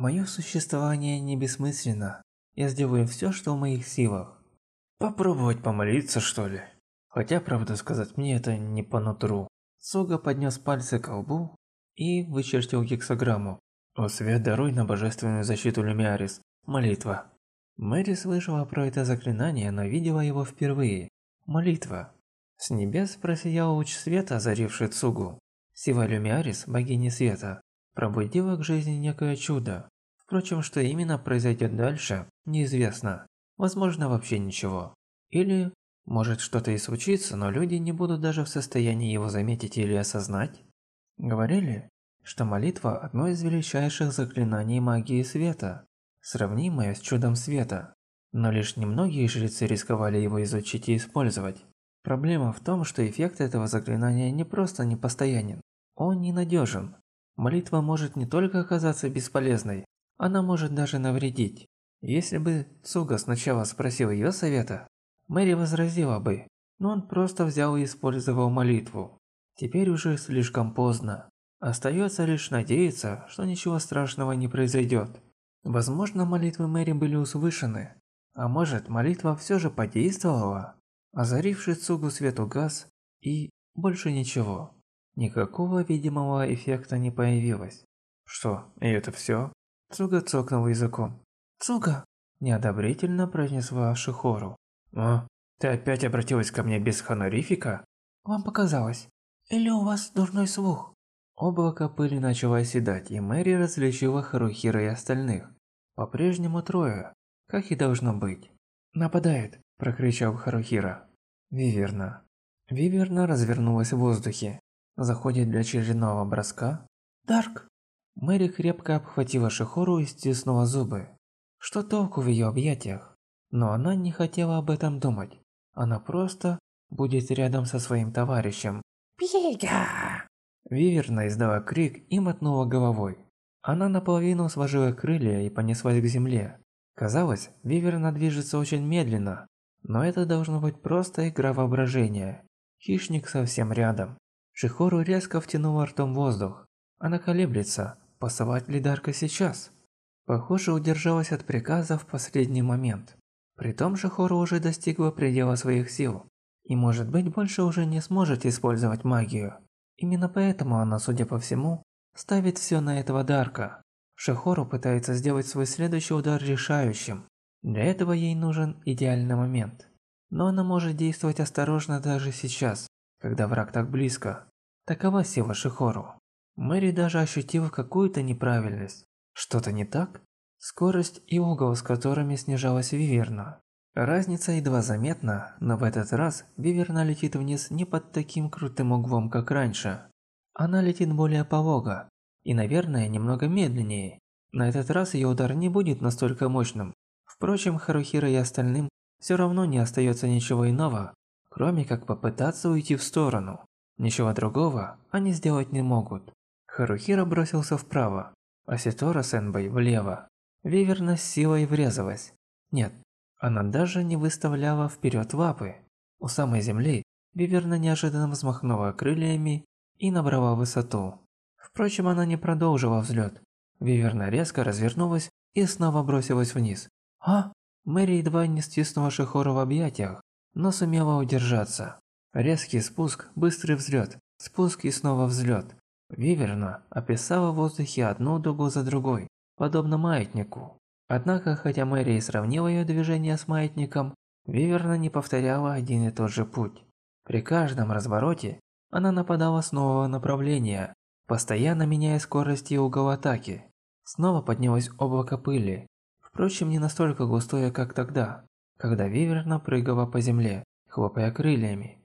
Мое существование не бессмысленно. Я сделаю все, что в моих силах. Попробовать помолиться, что ли? Хотя, правду сказать, мне это не по нутру. Суга поднес пальцы к лбу и вычертил гексограмму. «О свет, даруй на божественную защиту Люмиарис. Молитва». Мэри слышала про это заклинание, но видела его впервые. Молитва. С небес просиял луч света, озаривший Цугу. Сила Люмиарис, богини света, пробудила к жизни некое чудо. Впрочем, что именно произойдет дальше, неизвестно. Возможно, вообще ничего. Или, может что-то и случится, но люди не будут даже в состоянии его заметить или осознать. Говорили, что молитва – одно из величайших заклинаний магии света, сравнимое с чудом света. Но лишь немногие жрецы рисковали его изучить и использовать. Проблема в том, что эффект этого заклинания не просто непостоянен, он ненадежен. Молитва может не только оказаться бесполезной, она может даже навредить. Если бы Цуга сначала спросил ее совета, Мэри возразила бы, но он просто взял и использовал молитву. Теперь уже слишком поздно. Остается лишь надеяться, что ничего страшного не произойдет. Возможно, молитвы Мэри были услышаны, а может, молитва все же подействовала? Озаривший Цугу свет угас, и больше ничего. Никакого видимого эффекта не появилось. Что, и это все? Цуга цокнул языком. «Цуга!» – неодобрительно произнесла Шихору. «О, ты опять обратилась ко мне без хонорифика?» «Вам показалось. Или у вас дурной слух?» Облако пыли начало оседать, и Мэри различила Харухира и остальных. По-прежнему трое, как и должно быть. «Нападает!» – прокричал Харухира. Виверна. Виверна развернулась в воздухе. Заходит для очередного броска. «Дарк!» Мэри крепко обхватила Шихору и стиснула зубы. Что толку в ее объятиях? Но она не хотела об этом думать. Она просто будет рядом со своим товарищем. «Пига!» Виверна издала крик и мотнула головой. Она наполовину сложила крылья и понеслась к земле. Казалось, Виверна движется очень медленно, но это должно быть просто игра воображения. Хищник совсем рядом. Шихору резко втянула ртом воздух. Она колеблется, посылать ли Дарка сейчас. Похоже, удержалась от приказа в последний момент. При том же Хору уже достигла предела своих сил. И может быть больше уже не сможет использовать магию. Именно поэтому она, судя по всему, ставит все на этого Дарка. Шихору пытается сделать свой следующий удар решающим. Для этого ей нужен идеальный момент. Но она может действовать осторожно даже сейчас, когда враг так близко. Такова сила Шихору. Мэри даже ощутила какую-то неправильность. Что-то не так? Скорость и угол, с которыми снижалась Виверна. Разница едва заметна, но в этот раз Виверна летит вниз не под таким крутым углом, как раньше. Она летит более полого и, наверное, немного медленнее. На этот раз ее удар не будет настолько мощным. Впрочем, Харухира и остальным все равно не остается ничего иного, кроме как попытаться уйти в сторону. Ничего другого они сделать не могут. Харухира бросился вправо, а Ситора Сенбэй влево. Виверна с силой врезалась. Нет, она даже не выставляла вперед лапы. У самой земли Виверна неожиданно взмахнула крыльями и набрала высоту. Впрочем, она не продолжила взлет. Виверна резко развернулась и снова бросилась вниз. А? Мэри едва не стиснула Шихору в объятиях, но сумела удержаться. Резкий спуск, быстрый взлет, спуск и снова взлет. Виверна описала в воздухе одну дугу за другой, подобно маятнику. Однако, хотя Мэри и сравнила ее движение с маятником, Виверна не повторяла один и тот же путь. При каждом развороте она нападала с нового направления, постоянно меняя скорость и угол атаки. Снова поднялось облако пыли, впрочем, не настолько густое, как тогда, когда Виверна прыгала по земле, хлопая крыльями.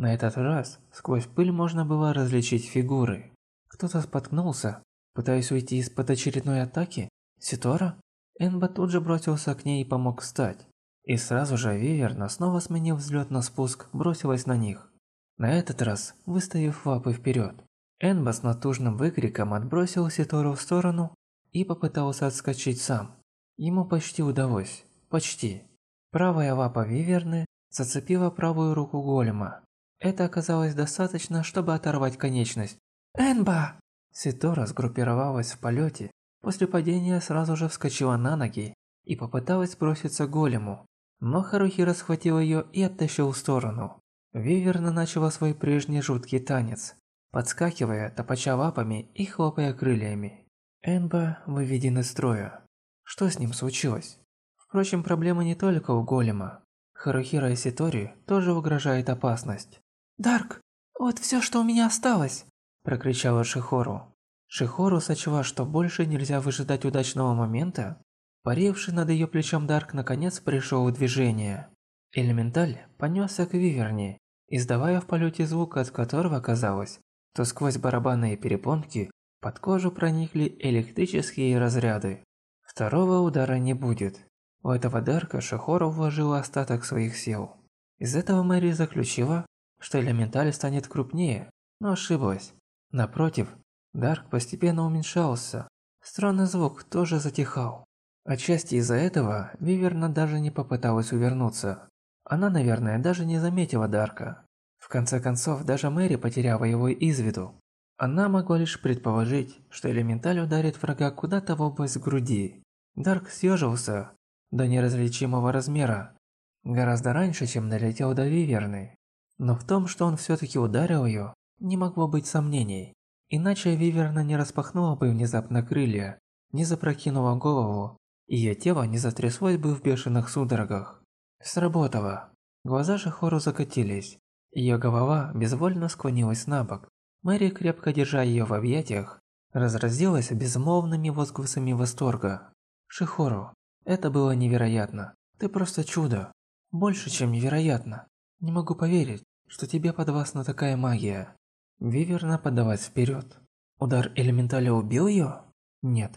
На этот раз сквозь пыль можно было различить фигуры. Кто-то споткнулся, пытаясь уйти из-под очередной атаки. Ситора? Энба тут же бросился к ней и помог встать. И сразу же Виверна, снова сменив взлет на спуск, бросилась на них. На этот раз выставив лапы вперед. Энба с натужным выкриком отбросил Ситору в сторону и попытался отскочить сам. Ему почти удалось. Почти. Правая лапа Виверны зацепила правую руку голема. Это оказалось достаточно, чтобы оторвать конечность. «Энба!» Ситора сгруппировалась в полете После падения сразу же вскочила на ноги и попыталась броситься голему, но Харухира схватил ее и оттащил в сторону. Виверна начала свой прежний жуткий танец, подскакивая, топача лапами и хлопая крыльями. Энба выведен из строя. Что с ним случилось? Впрочем, проблема не только у голема. Харухира и Ситори тоже угрожает опасность. «Дарк, вот все, что у меня осталось!» – прокричала Шихору. Шихору сочла, что больше нельзя выжидать удачного момента. Паривший над ее плечом Дарк наконец пришел в движение. Элементаль понесся к Виверне, издавая в полете звук, от которого казалось, что сквозь барабанные перепонки под кожу проникли электрические разряды. Второго удара не будет. У этого Дарка Шахора вложила остаток своих сил. Из этого Мэри заключила, что элементаль станет крупнее, но ошиблась. Напротив, Дарк постепенно уменьшался. Странный звук тоже затихал. Отчасти из-за этого Виверна даже не попыталась увернуться. Она, наверное, даже не заметила Дарка. В конце концов, даже Мэри потеряла его из виду. Она могла лишь предположить, что элементаль ударит врага куда-то в область груди. Дарк съежился до неразличимого размера, гораздо раньше, чем долетел до Виверны. Но в том, что он все-таки ударил ее, не могло быть сомнений. Иначе Виверна не распахнула бы внезапно крылья, не запрокинула голову, и ее тело не затряслось бы в бешеных судорогах. Сработало. Глаза Шихору закатились. Ее голова безвольно склонилась на бок. Мэри, крепко держа ее в объятиях, разразилась безмолвными возгласами восторга. «Шихору, это было невероятно. Ты просто чудо. Больше, чем невероятно. Не могу поверить, что тебе подвластна такая магия». Виверна подалась вперед. Удар элементаля убил ее? Нет.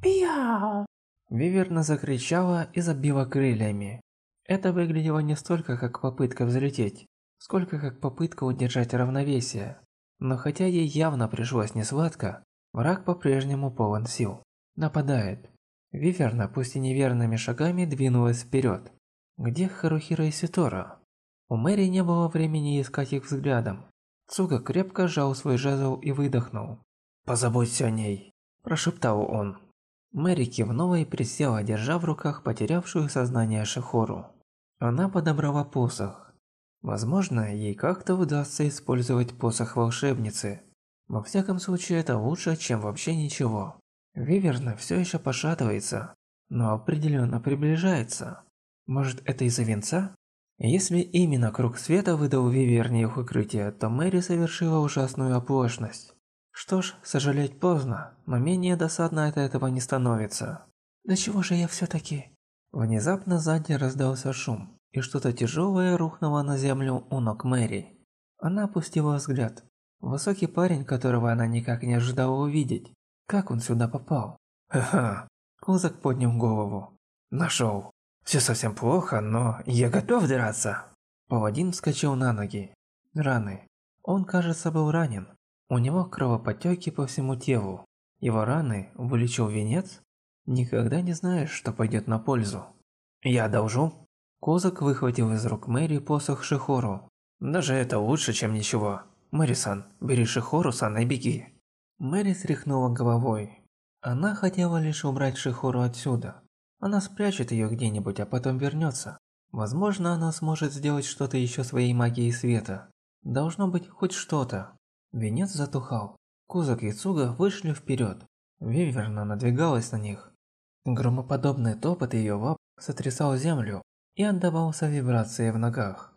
«Пиау!» Виверна закричала и забила крыльями. Это выглядело не столько как попытка взлететь, сколько как попытка удержать равновесие. Но хотя ей явно пришлось несладко, враг по-прежнему полон сил. Нападает. Виверна, пусть и неверными шагами, двинулась вперед. Где Харухира и Ситора? У Мэри не было времени искать их взглядом. Цуга крепко сжал свой жезл и выдохнул. «Позаботься о ней», – прошептал он. Мэри кивнула и присела, держа в руках потерявшую сознание Шихору. Она подобрала посох. Возможно, ей как-то удастся использовать посох волшебницы. Во всяком случае, это лучше, чем вообще ничего. Виверна все еще пошатывается, но определенно приближается. Может, это из-за венца? Если именно круг света выдал Виверне их укрытие, то Мэри совершила ужасную оплошность. Что ж, сожалеть поздно, но менее досадно от этого не становится. Да чего же я все-таки? Внезапно сзади раздался шум, и что-то тяжелое рухнуло на землю у ног Мэри. Она опустила взгляд. Высокий парень, которого она никак не ожидала увидеть. Как он сюда попал? Ха-ха. Кузак поднял голову. Нашел. Все совсем плохо, но я готов драться. Паладин вскочил на ноги. Раны. Он, кажется, был ранен. У него кровоподтеки по всему телу. Его раны вылечил венец? Никогда не знаешь, что пойдет на пользу. Я одолжу. Козак выхватил из рук Мэри посох Шихору. Даже это лучше, чем ничего. Мэри-сан, бери Шихору-сан и беги. Мэри стряхнула головой. Она хотела лишь убрать Шихору отсюда. Она спрячет ее где-нибудь, а потом вернется. Возможно, она сможет сделать что-то еще своей магией света. Должно быть хоть что-то. Венец затухал. Кузак и Цуга вышли вперед. Виверна надвигалась на них. Громоподобный топот ее лап сотрясал землю и отдавался вибрации в ногах.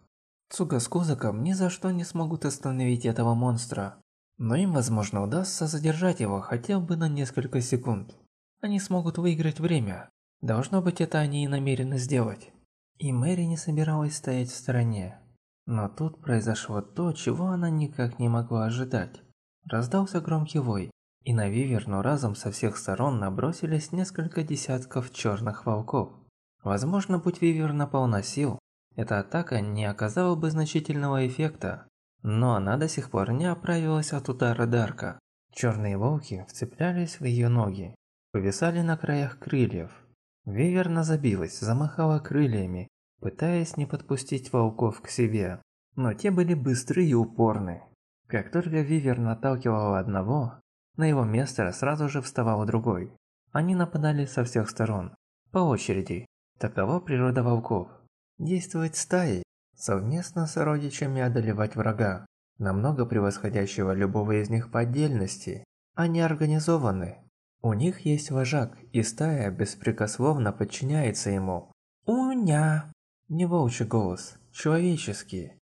Цуга с Кузаком ни за что не смогут остановить этого монстра, но им, возможно, удастся задержать его хотя бы на несколько секунд. Они смогут выиграть время. Должно быть, это они и намерены сделать. И Мэри не собиралась стоять в стороне. Но тут произошло то, чего она никак не могла ожидать. Раздался громкий вой, и на Виверну разом со всех сторон набросились несколько десятков черных волков. Возможно, будь Виверна полна сил, эта атака не оказала бы значительного эффекта, но она до сих пор не оправилась от удара Дарка. Черные волки вцеплялись в ее ноги, повисали на краях крыльев. Виверна забилась, замахала крыльями, пытаясь не подпустить волков к себе, но те были быстры и упорны. Как только Вивер наталкивала одного, на его место сразу же вставал другой. Они нападали со всех сторон, по очереди. Такова природа волков. Действовать стаей, совместно с родичами одолевать врага, намного превосходящего любого из них по отдельности. Они организованы. У них есть вожак, и стая беспрекословно подчиняется ему. «Уня!» Не волчий голос, человеческий.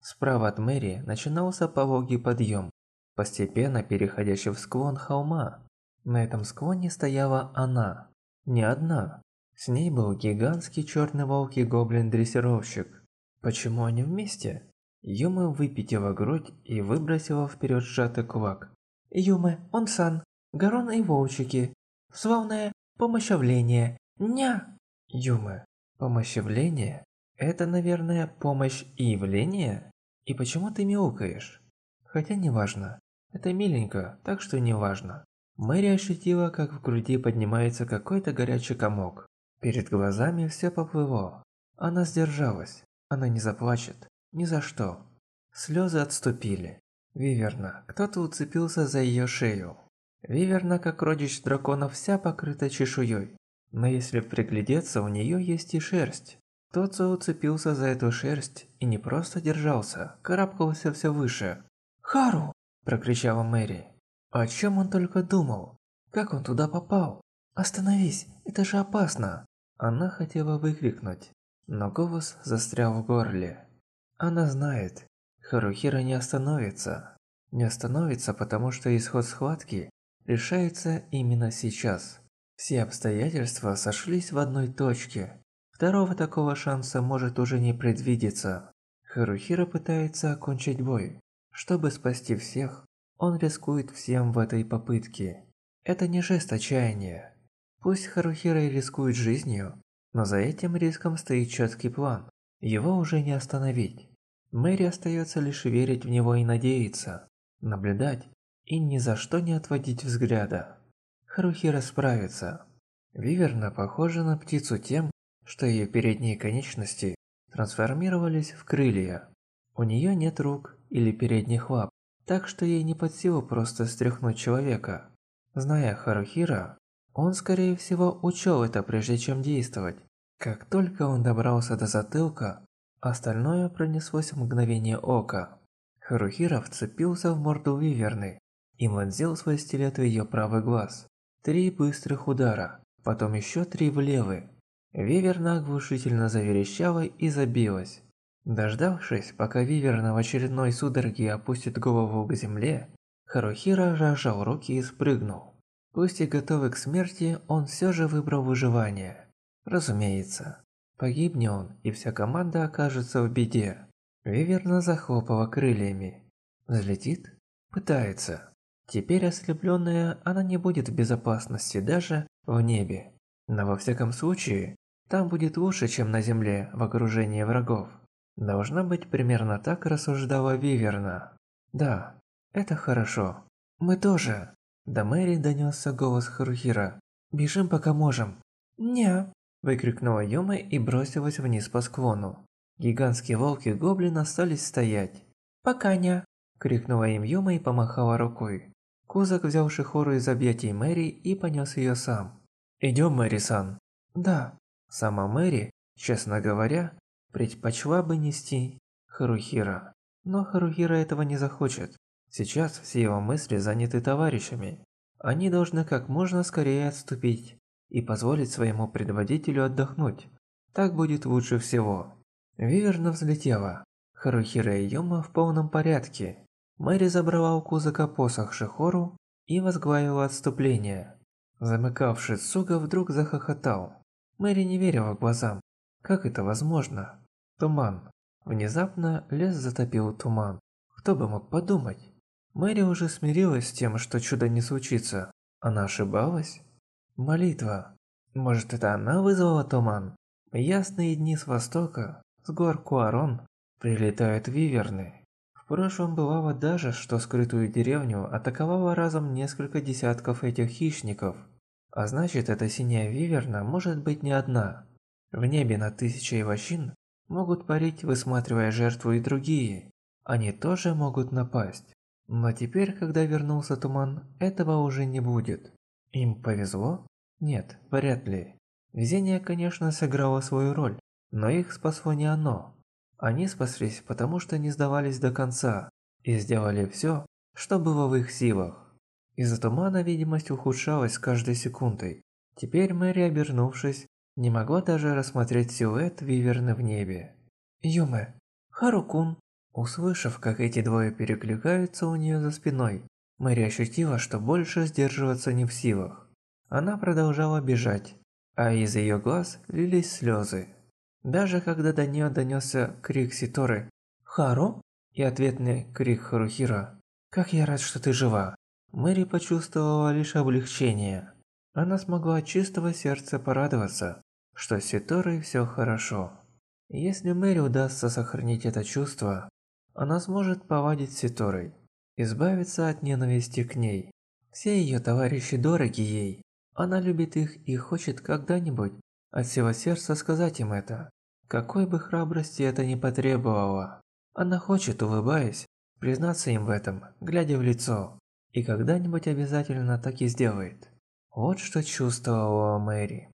Справа от Мэри начинался пологий подъем, постепенно переходящий в склон холма. На этом склоне стояла она. Не одна. С ней был гигантский черный волк и гоблин-дрессировщик. Почему они вместе? Юма выпятила грудь и выбросила вперед сжатый кулак. Юме, он-сан, Гарон и волчики. Славное помощавление. Ня! Юме, помощавление? Это, наверное, помощь и явление? И почему ты мяукаешь? Хотя неважно. Это миленько, так что неважно. Мэри ощутила, как в груди поднимается какой-то горячий комок. Перед глазами все поплыло. Она сдержалась. Она не заплачет. Ни за что. Слезы отступили. Виверна, кто-то уцепился за ее шею. Виверна, как родич дракона, вся покрыта чешуей. Но если приглядеться, у нее есть и шерсть. Тот, уцепился за эту шерсть и не просто держался, карабкался все выше. «Хару!» – прокричала Мэри. О чем он только думал? Как он туда попал? «Остановись, это же опасно!» Она хотела выкрикнуть, но голос застрял в горле. Она знает, Харухира не остановится. Не остановится, потому что исход схватки решается именно сейчас. Все обстоятельства сошлись в одной точке. Второго такого шанса может уже не предвидеться. Харухира пытается окончить бой. Чтобы спасти всех, он рискует всем в этой попытке. Это не жест отчаяния. Пусть Харухира и рискует жизнью, но за этим риском стоит четкий план. Его уже не остановить. Мэри остается лишь верить в него и надеяться, наблюдать и ни за что не отводить взгляда. Харухира справится. Виверна похожа на птицу тем, что ее передние конечности трансформировались в крылья. У нее нет рук или передних лап, так что ей не под силу просто стряхнуть человека. Зная Харухира, он скорее всего учел это прежде чем действовать. Как только он добрался до затылка, остальное пронеслось в мгновение ока. Харухира вцепился в морду Виверны и вонзил свой стилет в ее правый глаз. Три быстрых удара, потом еще три в левый. Виверна оглушительно заверещала и забилась. Дождавшись, пока Виверна в очередной судороге опустит голову к земле, Харухира разжал руки и спрыгнул. Пусть и готовый к смерти, он все же выбрал выживание. Разумеется, погибнет он, и вся команда окажется в беде. Виверна захлопала крыльями. Взлетит? Пытается. Теперь ослепленная, она не будет в безопасности даже в небе. Но во всяком случае, там будет лучше, чем на земле в окружении врагов. Должна быть примерно так рассуждала Виверна. Да, это хорошо. Мы тоже. До Мэри донесся голос Харухира. Бежим пока можем. Не. Выкрикнула Юма и бросилась вниз по склону. Гигантские волки гоблин остались стоять. «Пока не!» – крикнула им Юма и помахала рукой. Кузак взял Шихору из объятий Мэри и понес ее сам. «Идем, Мэри-сан». «Да». Сама Мэри, честно говоря, предпочла бы нести Харухира. Но Харухира этого не захочет. Сейчас все его мысли заняты товарищами. Они должны как можно скорее отступить и позволить своему предводителю отдохнуть. Так будет лучше всего. Виверна взлетела. Харухира и Йома в полном порядке. Мэри забрала у Кузака посох Шихору и возглавила отступление. Замыкавший Суга вдруг захохотал. Мэри не верила глазам. Как это возможно? Туман. Внезапно лес затопил туман. Кто бы мог подумать? Мэри уже смирилась с тем, что чудо не случится. Она ошибалась? Молитва. Может, это она вызвала туман? Ясные дни с востока, с гор Куарон, прилетают виверны. Прошлом бывало даже, что скрытую деревню атаковало разом несколько десятков этих хищников. А значит, эта синяя виверна может быть не одна. В небе над тысячей вощин могут парить, высматривая жертву и другие. Они тоже могут напасть. Но теперь, когда вернулся туман, этого уже не будет. Им повезло? Нет, вряд ли. Везение, конечно, сыграло свою роль, но их спасло не оно. Они спаслись, потому что не сдавались до конца и сделали все, что было в их силах. Из-за тумана видимость ухудшалась с каждой секундой. Теперь Мэри, обернувшись, не могла даже рассмотреть силуэт Виверны в небе. Юме, Харукун. Услышав, как эти двое перекликаются у нее за спиной, Мэри ощутила, что больше сдерживаться не в силах. Она продолжала бежать, а из ее глаз лились слезы. Даже когда до нее донесся крик Ситоры «Хару?» и ответный крик Харухира «Как я рад, что ты жива!» Мэри почувствовала лишь облегчение. Она смогла от чистого сердца порадоваться, что с Ситорой все хорошо. Если Мэри удастся сохранить это чувство, она сможет повадить Ситорой, избавиться от ненависти к ней. Все ее товарищи дороги ей. Она любит их и хочет когда-нибудь от всего сердца сказать им это. Какой бы храбрости это ни потребовало. Она хочет, улыбаясь, признаться им в этом, глядя в лицо. И когда-нибудь обязательно так и сделает. Вот что чувствовала Мэри.